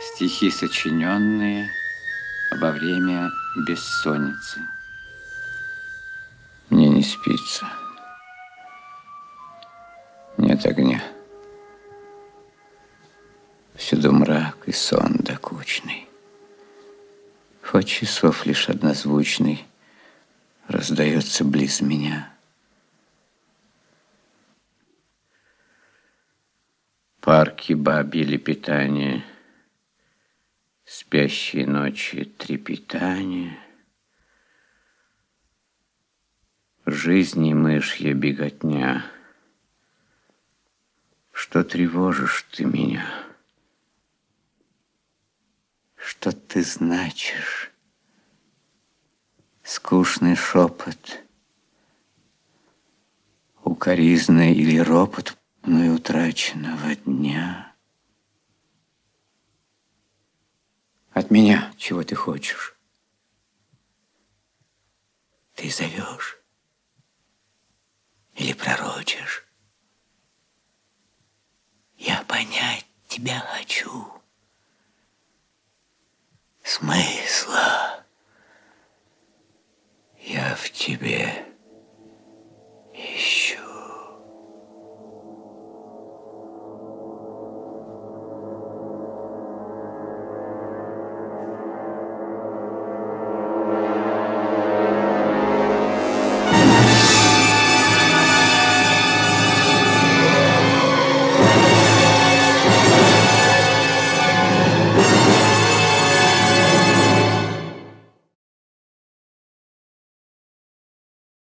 Стихи, сочиненные во время бессонницы. Мне не спится. Нет огня. Всюду мрак и сон докучный. Хоть часов лишь однозвучный — Раздается близ меня. Парки бабьи лепетания, Спящие ночи трепетания, Жизни мышья беготня, Что тревожишь ты меня, Что ты значишь, Скучный шепот, Укоризный или ропот мной утраченного дня. От меня чего ты хочешь? Ты зовешь или пророчишь? Я понять тебя хочу. Смысла в тебе.